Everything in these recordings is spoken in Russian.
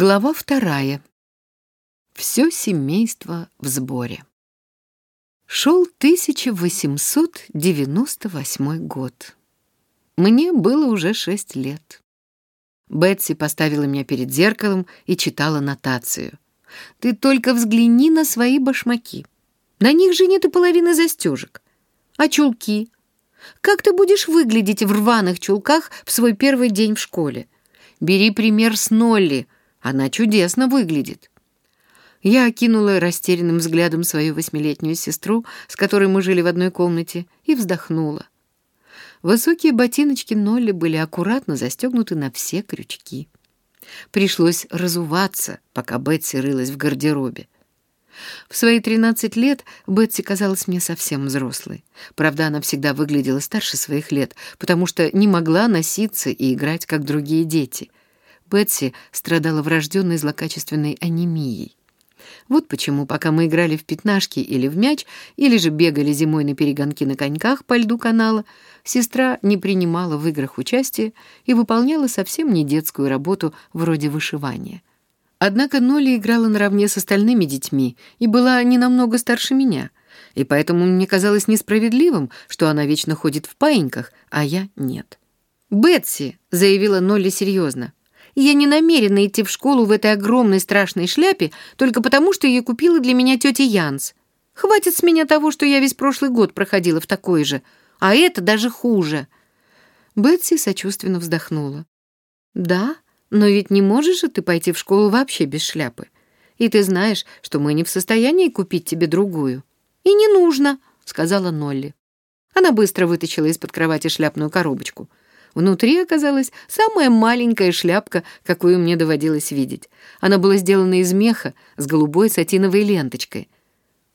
Глава вторая. Все семейство в сборе. Шел 1898 год. Мне было уже шесть лет. Бетси поставила меня перед зеркалом и читала нотацию. «Ты только взгляни на свои башмаки. На них же нет и половины застежек. А чулки? Как ты будешь выглядеть в рваных чулках в свой первый день в школе? Бери пример с Нолли — она чудесно выглядит. Я окинула растерянным взглядом свою восьмилетнюю сестру, с которой мы жили в одной комнате, и вздохнула. Высокие ботиночки Нолли были аккуратно застегнуты на все крючки. Пришлось разуваться, пока Бетси рылась в гардеробе. В свои 13 лет Бетси казалась мне совсем взрослой. Правда, она всегда выглядела старше своих лет, потому что не могла носиться и играть, как другие дети. Бетси страдала врожденной злокачественной анемией. Вот почему, пока мы играли в пятнашки или в мяч, или же бегали зимой на перегонки на коньках по льду канала, сестра не принимала в играх участия и выполняла совсем не детскую работу вроде вышивания. Однако Ноли играла наравне с остальными детьми и была не намного старше меня, и поэтому мне казалось несправедливым, что она вечно ходит в паиньках, а я нет. «Бетси», — заявила Нолли серьезно, я не намерена идти в школу в этой огромной страшной шляпе только потому, что ее купила для меня тетя Янс. Хватит с меня того, что я весь прошлый год проходила в такой же, а это даже хуже». Бетси сочувственно вздохнула. «Да, но ведь не можешь же ты пойти в школу вообще без шляпы. И ты знаешь, что мы не в состоянии купить тебе другую». «И не нужно», — сказала Нолли. Она быстро вытащила из-под кровати шляпную коробочку — Внутри оказалась самая маленькая шляпка, какую мне доводилось видеть. Она была сделана из меха с голубой сатиновой ленточкой.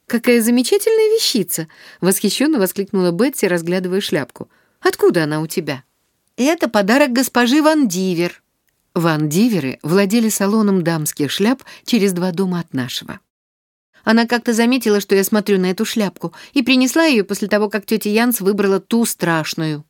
«Какая замечательная вещица!» — восхищенно воскликнула Бетси, разглядывая шляпку. «Откуда она у тебя?» «Это подарок госпожи Ван Дивер». Ван Диверы владели салоном дамских шляп через два дома от нашего. Она как-то заметила, что я смотрю на эту шляпку, и принесла ее после того, как тетя Янс выбрала ту страшную.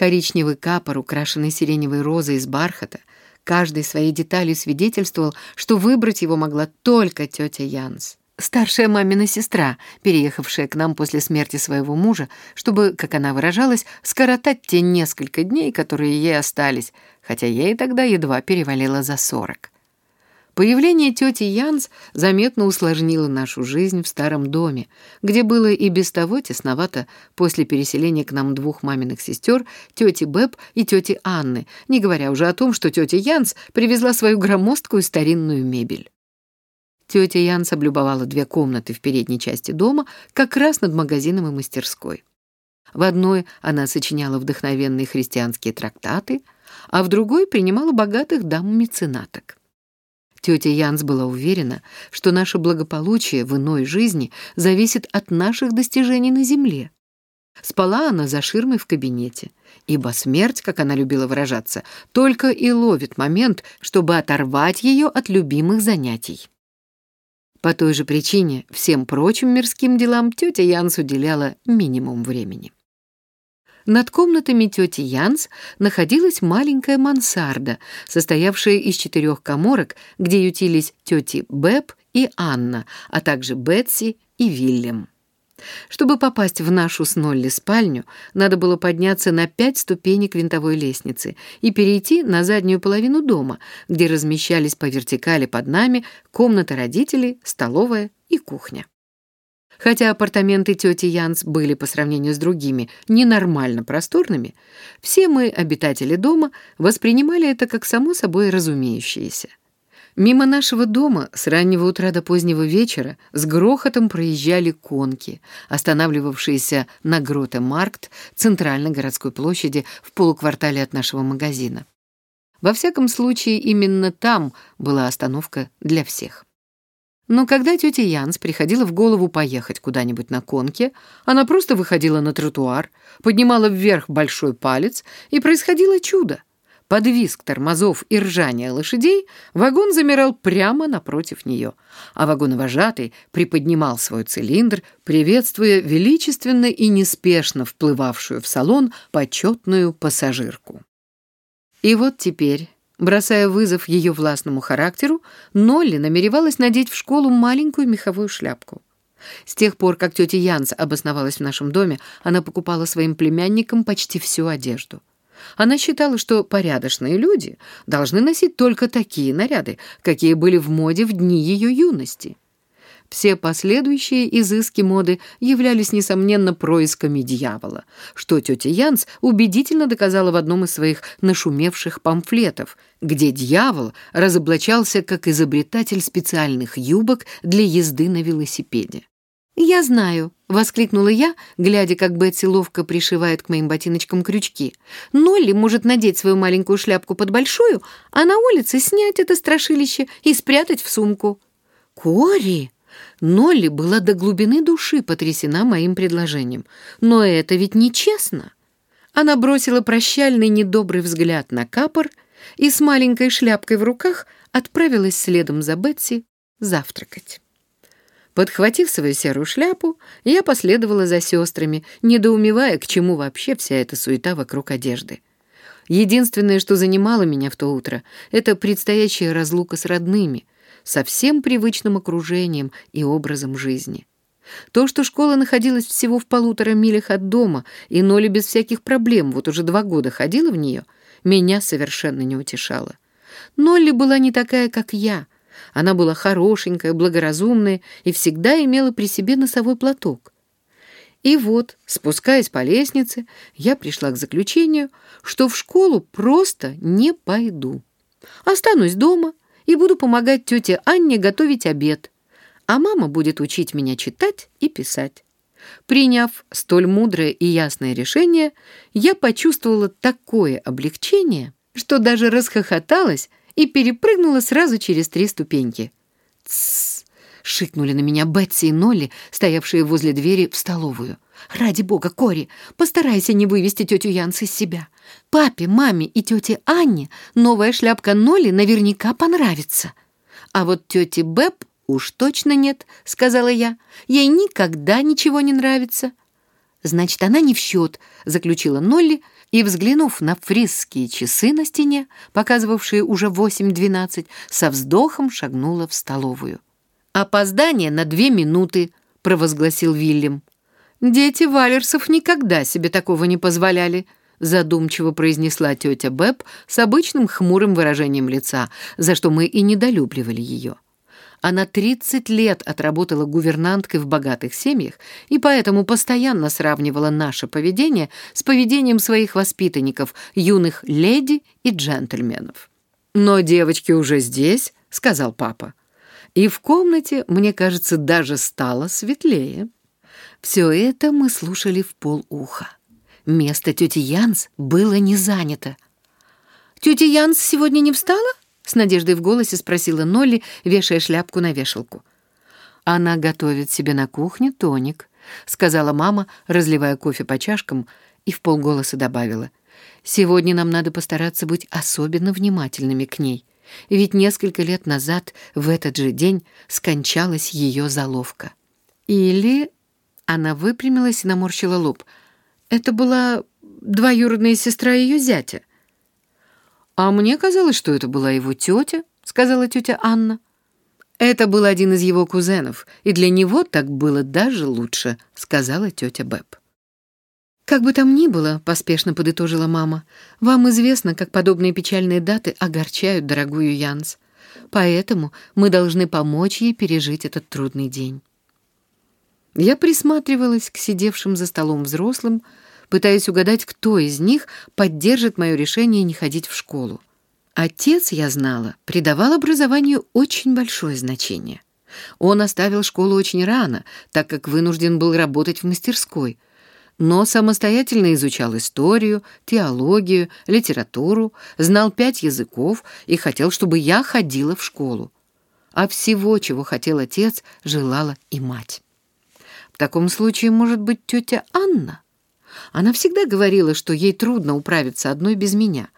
Коричневый капор, украшенный сиреневой розой из бархата, каждой своей деталью свидетельствовал, что выбрать его могла только тетя Янс. Старшая мамина сестра, переехавшая к нам после смерти своего мужа, чтобы, как она выражалась, скоротать те несколько дней, которые ей остались, хотя ей тогда едва перевалило за сорок. Появление тети Янс заметно усложнило нашу жизнь в старом доме, где было и без того тесновато после переселения к нам двух маминых сестер, тети Бэб и тети Анны, не говоря уже о том, что тетя Янс привезла свою громоздкую старинную мебель. Тетя Янс облюбовала две комнаты в передней части дома, как раз над магазином и мастерской. В одной она сочиняла вдохновенные христианские трактаты, а в другой принимала богатых дам-меценаток. Тетя Янс была уверена, что наше благополучие в иной жизни зависит от наших достижений на земле. Спала она за ширмой в кабинете, ибо смерть, как она любила выражаться, только и ловит момент, чтобы оторвать ее от любимых занятий. По той же причине всем прочим мирским делам тетя Янс уделяла минимум времени. Над комнатами тети Янс находилась маленькая мансарда, состоявшая из четырех коморок, где ютились тети Бэб и Анна, а также Бетси и Вильям. Чтобы попасть в нашу с Нолли спальню, надо было подняться на пять ступенек винтовой лестницы и перейти на заднюю половину дома, где размещались по вертикали под нами комната родителей, столовая и кухня. Хотя апартаменты тети Янс были по сравнению с другими ненормально просторными, все мы, обитатели дома, воспринимали это как само собой разумеющееся. Мимо нашего дома с раннего утра до позднего вечера с грохотом проезжали конки, останавливавшиеся на Гроте-Маркт, центральной городской площади в полуквартале от нашего магазина. Во всяком случае, именно там была остановка для всех. Но когда тетя Янс приходила в голову поехать куда-нибудь на конке, она просто выходила на тротуар, поднимала вверх большой палец, и происходило чудо. Под визг тормозов и ржание лошадей вагон замирал прямо напротив нее, а вагоновожатый приподнимал свой цилиндр, приветствуя величественно и неспешно вплывавшую в салон почетную пассажирку. И вот теперь Бросая вызов ее властному характеру, Нолли намеревалась надеть в школу маленькую меховую шляпку. С тех пор, как тетя Янс обосновалась в нашем доме, она покупала своим племянникам почти всю одежду. Она считала, что порядочные люди должны носить только такие наряды, какие были в моде в дни ее юности. Все последующие изыски моды являлись, несомненно, происками дьявола, что тетя Янс убедительно доказала в одном из своих нашумевших памфлетов, где дьявол разоблачался как изобретатель специальных юбок для езды на велосипеде. «Я знаю», — воскликнула я, глядя, как Бетси ловко пришивает к моим ботиночкам крючки. «Нолли может надеть свою маленькую шляпку под большую, а на улице снять это страшилище и спрятать в сумку». «Кори!» Нолли была до глубины души потрясена моим предложением. «Но это ведь нечестно!» Она бросила прощальный недобрый взгляд на капор и с маленькой шляпкой в руках отправилась следом за Бетси завтракать. Подхватив свою серую шляпу, я последовала за сестрами, недоумевая, к чему вообще вся эта суета вокруг одежды. Единственное, что занимало меня в то утро, это предстоящая разлука с родными, со всем привычным окружением и образом жизни. То, что школа находилась всего в полутора милях от дома, и Ноля без всяких проблем вот уже два года ходила в нее, меня совершенно не утешало. Нолли была не такая, как я. Она была хорошенькая, благоразумная и всегда имела при себе носовой платок. И вот, спускаясь по лестнице, я пришла к заключению, что в школу просто не пойду. Останусь дома и буду помогать тете Анне готовить обед, а мама будет учить меня читать и писать. Приняв столь мудрое и ясное решение, я почувствовала такое облегчение, что даже расхохоталась и перепрыгнула сразу через три ступеньки. «Тссс!» — шикнули на меня Бетси и Нолли, стоявшие возле двери в столовую. «Ради бога, Кори, постарайся не вывести тетю Янс из себя. Папе, маме и тете Анне новая шляпка Нолли наверняка понравится. А вот тете Бэб уж точно нет», — сказала я. «Ей никогда ничего не нравится». «Значит, она не в счет», — заключила Нолли, и, взглянув на фрисские часы на стене, показывавшие уже 8.12, со вздохом шагнула в столовую. «Опоздание на две минуты», — провозгласил Вильям. «Дети Валерсов никогда себе такого не позволяли», — задумчиво произнесла тетя Бэб с обычным хмурым выражением лица, за что мы и недолюбливали ее. Она 30 лет отработала гувернанткой в богатых семьях и поэтому постоянно сравнивала наше поведение с поведением своих воспитанников, юных леди и джентльменов. «Но девочки уже здесь», — сказал папа. И в комнате, мне кажется, даже стало светлее. Все это мы слушали в полуха. Место тети Янс было не занято. «Тетя Янс сегодня не встала?» С надеждой в голосе спросила Нолли, вешая шляпку на вешалку. «Она готовит себе на кухне тоник», — сказала мама, разливая кофе по чашкам, и в полголоса добавила. «Сегодня нам надо постараться быть особенно внимательными к ней, ведь несколько лет назад в этот же день скончалась ее заловка». «Или...» — она выпрямилась и наморщила лоб. «Это была двоюродная сестра ее зятя». «А мне казалось, что это была его тетя», — сказала тетя Анна. «Это был один из его кузенов, и для него так было даже лучше», — сказала тетя Бэб. «Как бы там ни было», — поспешно подытожила мама, «вам известно, как подобные печальные даты огорчают дорогую Янс. Поэтому мы должны помочь ей пережить этот трудный день». Я присматривалась к сидевшим за столом взрослым, пытаясь угадать, кто из них поддержит мое решение не ходить в школу. Отец, я знала, придавал образованию очень большое значение. Он оставил школу очень рано, так как вынужден был работать в мастерской, но самостоятельно изучал историю, теологию, литературу, знал пять языков и хотел, чтобы я ходила в школу. А всего, чего хотел отец, желала и мать. Таком случае, может быть, тетя Анна? Она всегда говорила, что ей трудно управиться одной без меня.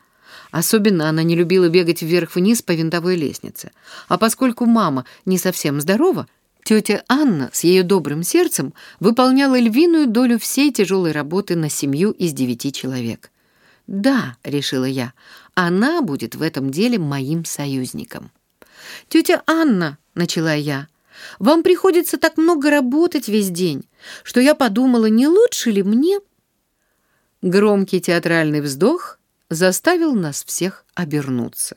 Особенно она не любила бегать вверх-вниз по винтовой лестнице. А поскольку мама не совсем здорова, тетя Анна с ее добрым сердцем выполняла львиную долю всей тяжелой работы на семью из девяти человек. «Да», — решила я, Она будет в этом деле моим союзником. «Тетя Анна», — начала я, — «вам приходится так много работать весь день, что я подумала, не лучше ли мне...» Громкий театральный вздох заставил нас всех обернуться.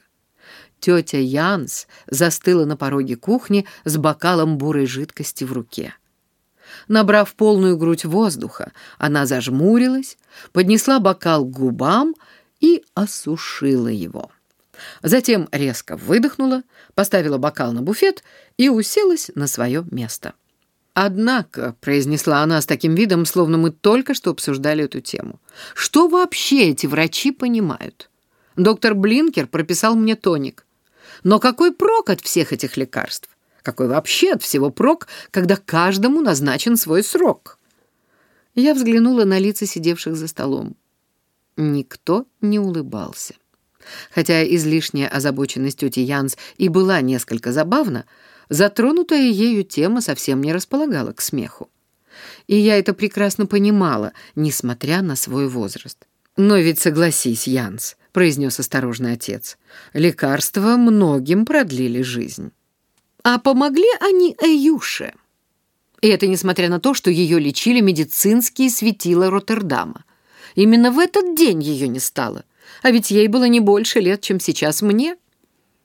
Тетя Янс застыла на пороге кухни с бокалом бурой жидкости в руке. Набрав полную грудь воздуха, она зажмурилась, поднесла бокал к губам и осушила его. Затем резко выдохнула, поставила бокал на буфет и уселась на свое место. «Однако», — произнесла она с таким видом, словно мы только что обсуждали эту тему, «что вообще эти врачи понимают? Доктор Блинкер прописал мне тоник. Но какой прок от всех этих лекарств? Какой вообще от всего прок, когда каждому назначен свой срок?» Я взглянула на лица сидевших за столом. Никто не улыбался. Хотя излишняя озабоченность тети Янс и была несколько забавна, затронутая ею тема совсем не располагала к смеху. И я это прекрасно понимала, несмотря на свой возраст. «Но ведь согласись, Янс», — произнес осторожный отец, — «лекарства многим продлили жизнь». А помогли они Эюше. И это несмотря на то, что ее лечили медицинские светила Роттердама. Именно в этот день ее не стало, а ведь ей было не больше лет, чем сейчас мне.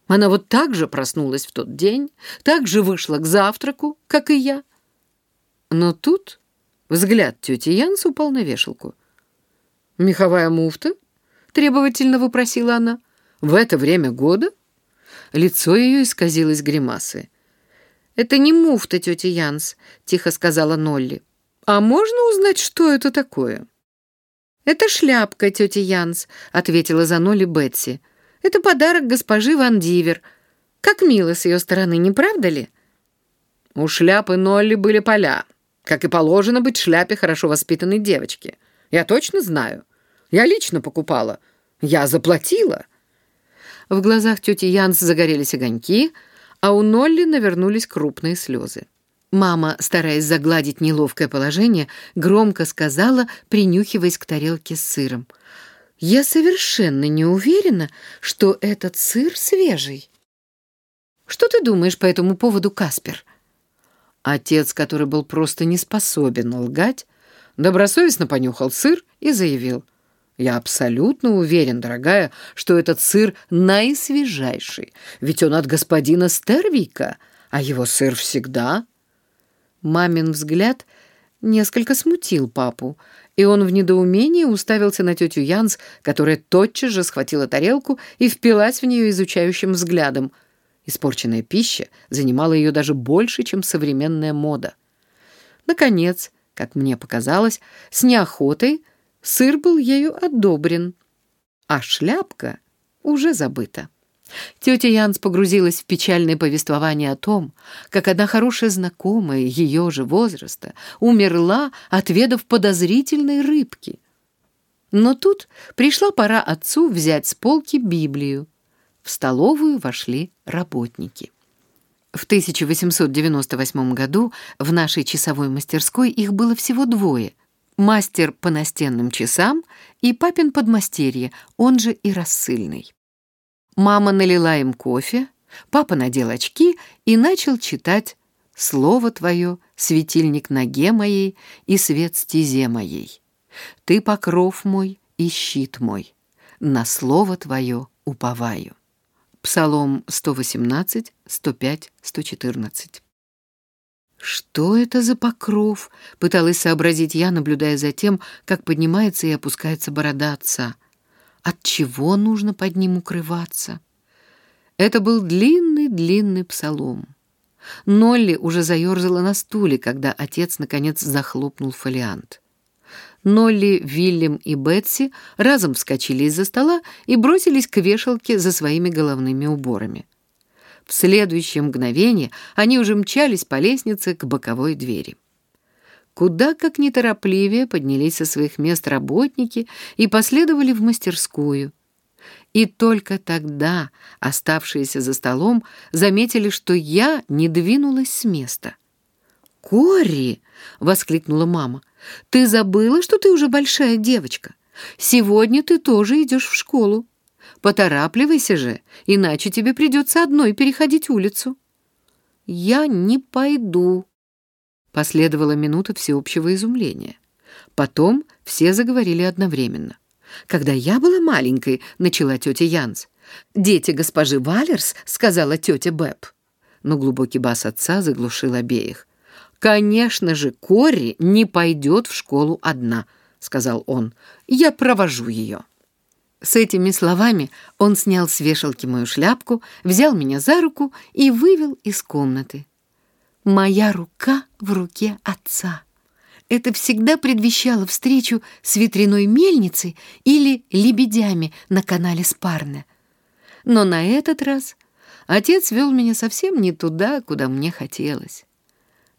Она вот так же проснулась в тот день, так же вышла к завтраку, как и я. Но тут взгляд тети Янс упал на вешалку. «Меховая муфта?» — требовательно выпросила она. «В это время года?» Лицо ее исказилось гримасой. «Это не муфта, тетя Янс», — тихо сказала Нолли. «А можно узнать, что это такое?» «Это шляпка, тетя Янс», — ответила за Нолли Бетси. Это подарок госпожи Ван Дивер. Как мило с ее стороны, не правда ли? У шляпы Нолли были поля, как и положено быть шляпе хорошо воспитанной девочки. Я точно знаю. Я лично покупала. Я заплатила. В глазах тети Янс загорелись огоньки, а у Нолли навернулись крупные слезы. Мама, стараясь загладить неловкое положение, громко сказала, принюхиваясь к тарелке с сыром — я совершенно не уверена, что этот сыр свежий. Что ты думаешь по этому поводу, Каспер? Отец, который был просто не способен лгать, добросовестно понюхал сыр и заявил. «Я абсолютно уверен, дорогая, что этот сыр наисвежайший, ведь он от господина Стервика, а его сыр всегда...» Мамин взгляд несколько смутил папу, и он в недоумении уставился на тетю Янс, которая тотчас же схватила тарелку и впилась в нее изучающим взглядом. Испорченная пища занимала ее даже больше, чем современная мода. Наконец, как мне показалось, с неохотой сыр был ею одобрен, а шляпка уже забыта. Тетя Янс погрузилась в печальное повествование о том, как одна хорошая знакомая ее же возраста умерла, отведав подозрительной рыбки. Но тут пришла пора отцу взять с полки Библию. В столовую вошли работники. В 1898 году в нашей часовой мастерской их было всего двое. Мастер по настенным часам и папин подмастерье, он же и рассыльный. Мама налила им кофе, папа надел очки и начал читать «Слово твое, светильник ноге моей и свет стезе моей. Ты покров мой и щит мой, на слово твое уповаю». Псалом 118, 105, 114. «Что это за покров?» — пыталась сообразить я, наблюдая за тем, как поднимается и опускается борода отца. От чего нужно под ним укрываться? Это был длинный-длинный псалом. Нолли уже заерзала на стуле, когда отец, наконец, захлопнул фолиант. Нолли, Вильям и Бетси разом вскочили из-за стола и бросились к вешалке за своими головными уборами. В следующее мгновение они уже мчались по лестнице к боковой двери куда как неторопливее поднялись со своих мест работники и последовали в мастерскую. И только тогда оставшиеся за столом заметили, что я не двинулась с места. «Кори!» — воскликнула мама. «Ты забыла, что ты уже большая девочка? Сегодня ты тоже идешь в школу. Поторапливайся же, иначе тебе придется одной переходить улицу». «Я не пойду», — последовала минута всеобщего изумления. Потом все заговорили одновременно. «Когда я была маленькой», — начала тетя Янс. «Дети госпожи Валерс», — сказала тетя Бэб. Но глубокий бас отца заглушил обеих. «Конечно же, Кори не пойдет в школу одна», — сказал он. «Я провожу ее». С этими словами он снял с вешалки мою шляпку, взял меня за руку и вывел из комнаты. Моя рука в руке отца. Это всегда предвещало встречу с ветряной мельницей или лебедями на канале Спарне. Но на этот раз отец вел меня совсем не туда, куда мне хотелось.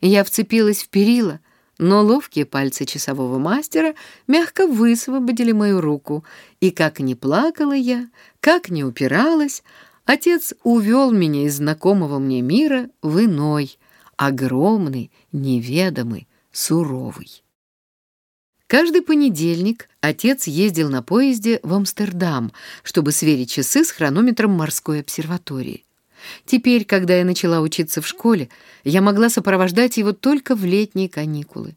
Я вцепилась в перила, но ловкие пальцы часового мастера мягко высвободили мою руку, и как ни плакала я, как ни упиралась, отец увел меня из знакомого мне мира в иной, огромный, неведомый, суровый. Каждый понедельник отец ездил на поезде в Амстердам, чтобы сверить часы с хронометром морской обсерватории. Теперь, когда я начала учиться в школе, я могла сопровождать его только в летние каникулы.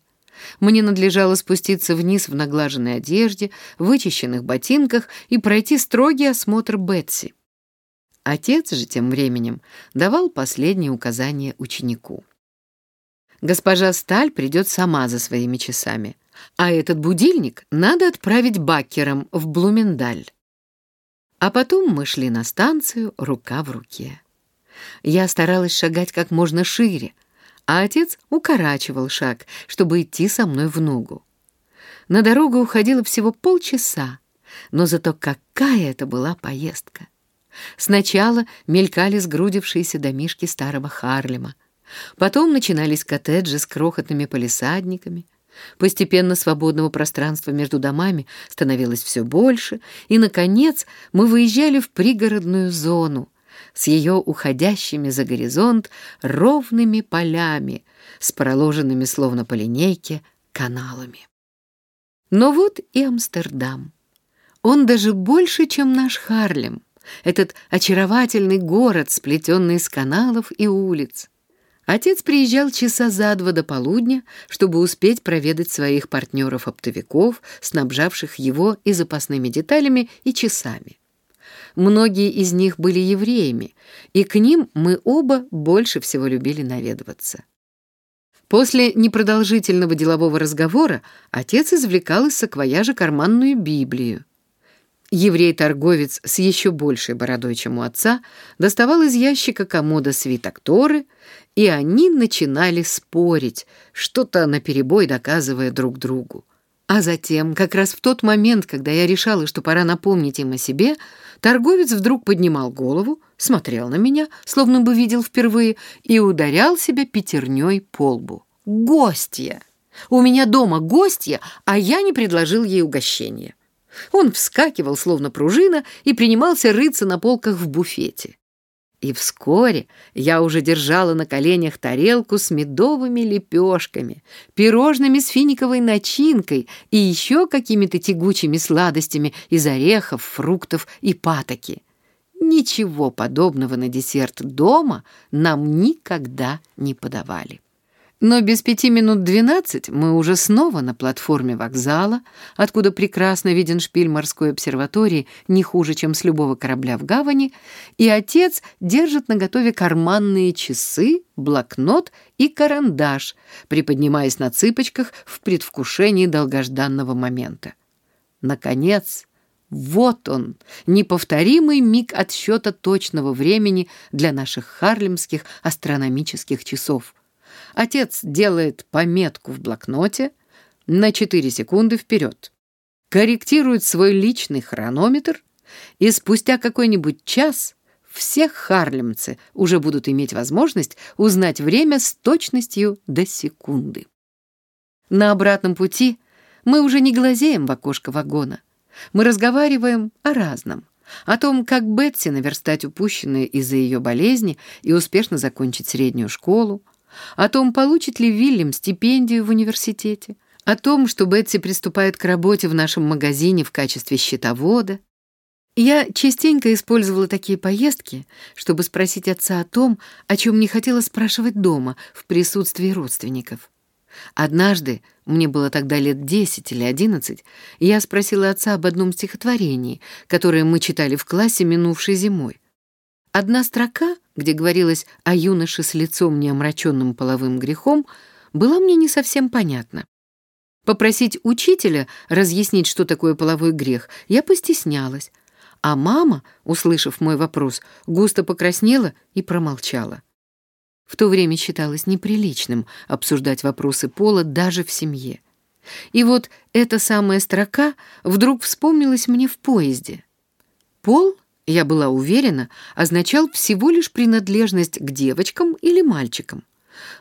Мне надлежало спуститься вниз в наглаженной одежде, вычищенных ботинках и пройти строгий осмотр Бетси. Отец же тем временем давал последние указания ученику. Госпожа Сталь придет сама за своими часами, а этот будильник надо отправить бакером в Блумендаль. А потом мы шли на станцию рука в руке. Я старалась шагать как можно шире, а отец укорачивал шаг, чтобы идти со мной в ногу. На дорогу уходило всего полчаса, но зато какая это была поездка! Сначала мелькали сгрудившиеся домишки старого Харлема, Потом начинались коттеджи с крохотными полисадниками. Постепенно свободного пространства между домами становилось все больше, и, наконец, мы выезжали в пригородную зону с ее уходящими за горизонт ровными полями, с проложенными словно по линейке каналами. Но вот и Амстердам. Он даже больше, чем наш Харлем, этот очаровательный город, сплетенный из каналов и улиц. Отец приезжал часа за два до полудня, чтобы успеть проведать своих партнеров-оптовиков, снабжавших его и запасными деталями, и часами. Многие из них были евреями, и к ним мы оба больше всего любили наведываться. После непродолжительного делового разговора отец извлекал из саквояжа карманную Библию. Еврей-торговец с еще большей бородой, чем у отца, доставал из ящика комода свиток Торы, и они начинали спорить, что-то наперебой доказывая друг другу. А затем, как раз в тот момент, когда я решала, что пора напомнить им о себе, торговец вдруг поднимал голову, смотрел на меня, словно бы видел впервые, и ударял себя пятерней по лбу. «Гостья! У меня дома гостья, а я не предложил ей угощения». Он вскакивал, словно пружина, и принимался рыться на полках в буфете. И вскоре я уже держала на коленях тарелку с медовыми лепешками, пирожными с финиковой начинкой и еще какими-то тягучими сладостями из орехов, фруктов и патоки. Ничего подобного на десерт дома нам никогда не подавали. Но без пяти минут двенадцать мы уже снова на платформе вокзала, откуда прекрасно виден шпиль морской обсерватории не хуже, чем с любого корабля в гавани, и отец держит наготове карманные часы, блокнот и карандаш, приподнимаясь на цыпочках в предвкушении долгожданного момента. Наконец, вот он, неповторимый миг отсчета точного времени для наших харлемских астрономических часов — Отец делает пометку в блокноте на 4 секунды вперед, корректирует свой личный хронометр, и спустя какой-нибудь час все харлемцы уже будут иметь возможность узнать время с точностью до секунды. На обратном пути мы уже не глазеем в окошко вагона. Мы разговариваем о разном. О том, как Бетси наверстать упущенное из-за ее болезни и успешно закончить среднюю школу, о том, получит ли Вильям стипендию в университете, о том, что Бетси приступает к работе в нашем магазине в качестве счетовода. Я частенько использовала такие поездки, чтобы спросить отца о том, о чем не хотела спрашивать дома в присутствии родственников. Однажды, мне было тогда лет десять или одиннадцать, я спросила отца об одном стихотворении, которое мы читали в классе минувшей зимой. Одна строка, где говорилось о юноше с лицом неомраченным половым грехом, была мне не совсем понятна. Попросить учителя разъяснить, что такое половой грех, я постеснялась, а мама, услышав мой вопрос, густо покраснела и промолчала. В то время считалось неприличным обсуждать вопросы пола даже в семье. И вот эта самая строка вдруг вспомнилась мне в поезде. Пол, я была уверена, означал всего лишь принадлежность к девочкам или мальчикам.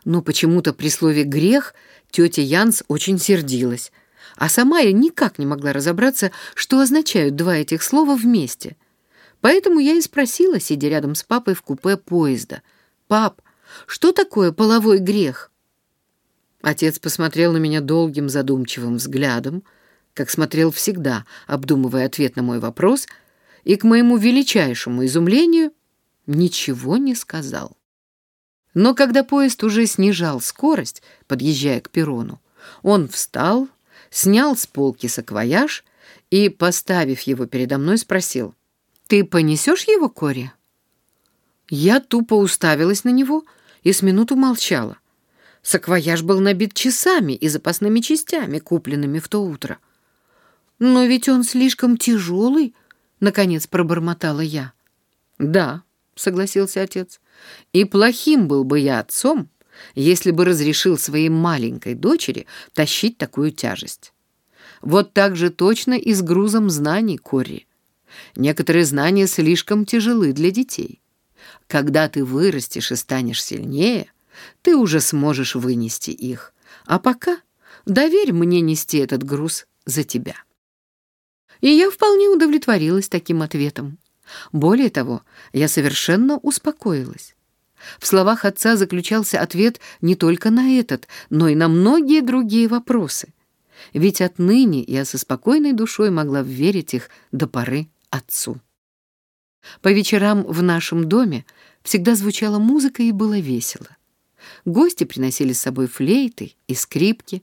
Но почему-то при слове «грех» тетя Янс очень сердилась — а сама я никак не могла разобраться, что означают два этих слова вместе. Поэтому я и спросила, сидя рядом с папой в купе поезда, «Пап, что такое половой грех?» Отец посмотрел на меня долгим задумчивым взглядом, как смотрел всегда, обдумывая ответ на мой вопрос, и, к моему величайшему изумлению, ничего не сказал. Но когда поезд уже снижал скорость, подъезжая к перрону, он встал, снял с полки саквояж и, поставив его передо мной, спросил, «Ты понесешь его, Кори?» Я тупо уставилась на него и с минуту молчала. Саквояж был набит часами и запасными частями, купленными в то утро. «Но ведь он слишком тяжелый», — наконец пробормотала я. «Да», — согласился отец, — «и плохим был бы я отцом, если бы разрешил своей маленькой дочери тащить такую тяжесть. Вот так же точно и с грузом знаний, Кори. Некоторые знания слишком тяжелы для детей. Когда ты вырастешь и станешь сильнее, ты уже сможешь вынести их. А пока доверь мне нести этот груз за тебя. И я вполне удовлетворилась таким ответом. Более того, я совершенно успокоилась. В словах отца заключался ответ не только на этот, но и на многие другие вопросы. Ведь отныне я со спокойной душой могла верить их до поры отцу. По вечерам в нашем доме всегда звучала музыка и было весело. Гости приносили с собой флейты и скрипки,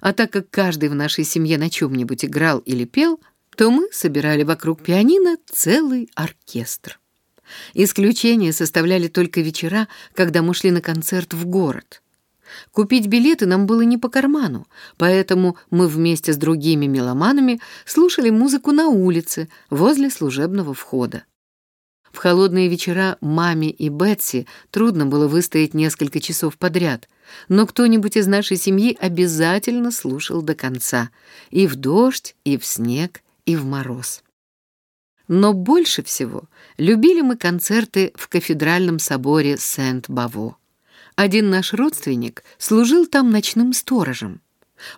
а так как каждый в нашей семье на чем-нибудь играл или пел, то мы собирали вокруг пианино целый оркестр. Исключение составляли только вечера, когда мы шли на концерт в город. Купить билеты нам было не по карману, поэтому мы вместе с другими меломанами слушали музыку на улице, возле служебного входа. В холодные вечера маме и Бетси трудно было выстоять несколько часов подряд, но кто-нибудь из нашей семьи обязательно слушал до конца, и в дождь, и в снег, и в мороз. Но больше всего любили мы концерты в кафедральном соборе Сент-Баво. Один наш родственник служил там ночным сторожем.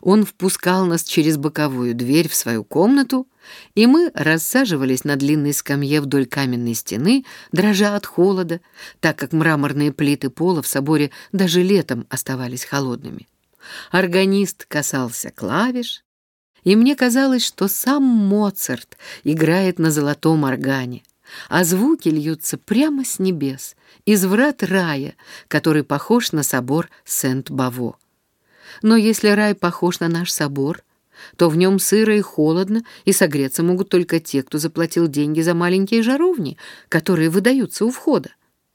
Он впускал нас через боковую дверь в свою комнату, и мы рассаживались на длинной скамье вдоль каменной стены, дрожа от холода, так как мраморные плиты пола в соборе даже летом оставались холодными. Органист касался клавиш, и мне казалось, что сам Моцарт играет на золотом органе, а звуки льются прямо с небес, из врат рая, который похож на собор Сент-Баво. Но если рай похож на наш собор, то в нем сыро и холодно, и согреться могут только те, кто заплатил деньги за маленькие жаровни, которые выдаются у входа.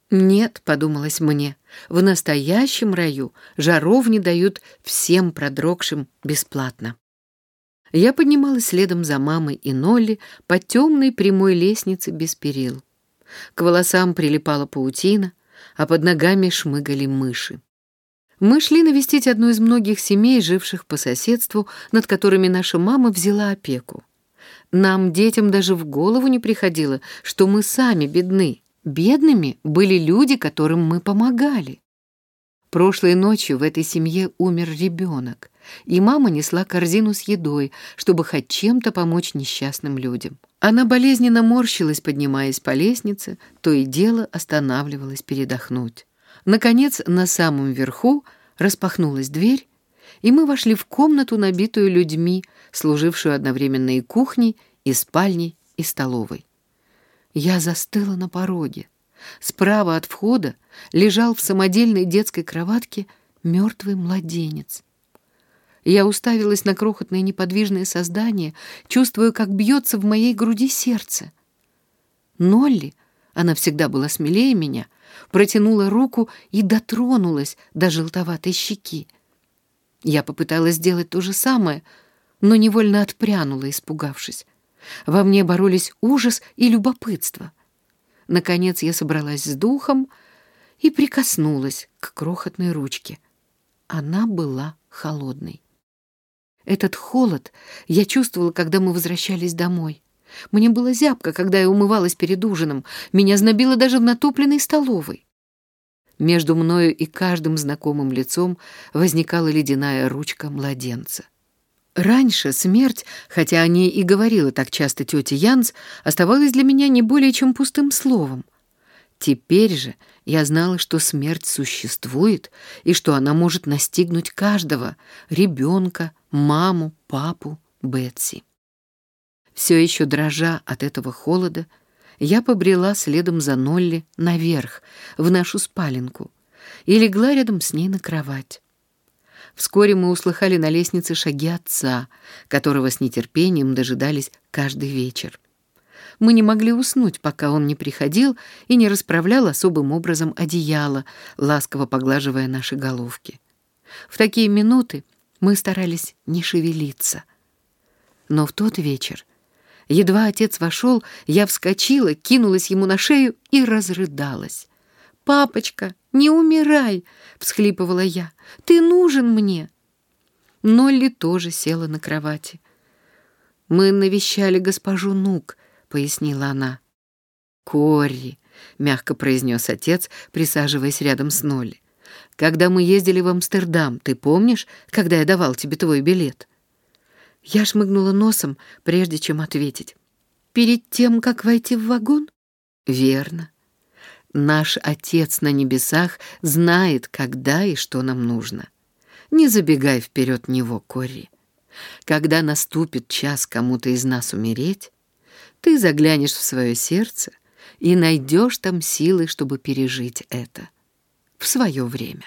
«Нет», — подумалось мне, — «в настоящем раю жаровни дают всем продрогшим бесплатно». Я поднималась следом за мамой и Нолли по темной прямой лестнице без перил. К волосам прилипала паутина, а под ногами шмыгали мыши. Мы шли навестить одну из многих семей, живших по соседству, над которыми наша мама взяла опеку. Нам, детям, даже в голову не приходило, что мы сами бедны. Бедными были люди, которым мы помогали. Прошлой ночью в этой семье умер ребенок и мама несла корзину с едой, чтобы хоть чем-то помочь несчастным людям. Она болезненно морщилась, поднимаясь по лестнице, то и дело останавливалась передохнуть. Наконец, на самом верху распахнулась дверь, и мы вошли в комнату, набитую людьми, служившую одновременно и кухней, и спальней, и столовой. Я застыла на пороге. Справа от входа лежал в самодельной детской кроватке мертвый младенец. Я уставилась на крохотное неподвижное создание, чувствуя, как бьется в моей груди сердце. Нолли, она всегда была смелее меня, протянула руку и дотронулась до желтоватой щеки. Я попыталась сделать то же самое, но невольно отпрянула, испугавшись. Во мне боролись ужас и любопытство. Наконец я собралась с духом и прикоснулась к крохотной ручке. Она была холодной. Этот холод я чувствовала, когда мы возвращались домой. Мне было зябко, когда я умывалась перед ужином. Меня знобило даже в натопленной столовой. Между мною и каждым знакомым лицом возникала ледяная ручка младенца. Раньше смерть, хотя о ней и говорила так часто тетя Янс, оставалась для меня не более чем пустым словом. Теперь же я знала, что смерть существует и что она может настигнуть каждого — ребенка, маму, папу, Бетси. Все еще дрожа от этого холода, я побрела следом за Нолли наверх, в нашу спаленку, и легла рядом с ней на кровать. Вскоре мы услыхали на лестнице шаги отца, которого с нетерпением дожидались каждый вечер. Мы не могли уснуть, пока он не приходил и не расправлял особым образом одеяло, ласково поглаживая наши головки. В такие минуты мы старались не шевелиться. Но в тот вечер, едва отец вошел, я вскочила, кинулась ему на шею и разрыдалась. «Папочка, не умирай!» — всхлипывала я. «Ты нужен мне!» Нолли тоже села на кровати. «Мы навещали госпожу Нук», — пояснила она. «Корри», — мягко произнес отец, присаживаясь рядом с Нолли. «Когда мы ездили в Амстердам, ты помнишь, когда я давал тебе твой билет?» Я шмыгнула носом, прежде чем ответить. «Перед тем, как войти в вагон?» «Верно. Наш Отец на небесах знает, когда и что нам нужно. Не забегай вперед Него, Кори. Когда наступит час кому-то из нас умереть, ты заглянешь в свое сердце и найдешь там силы, чтобы пережить это в свое время.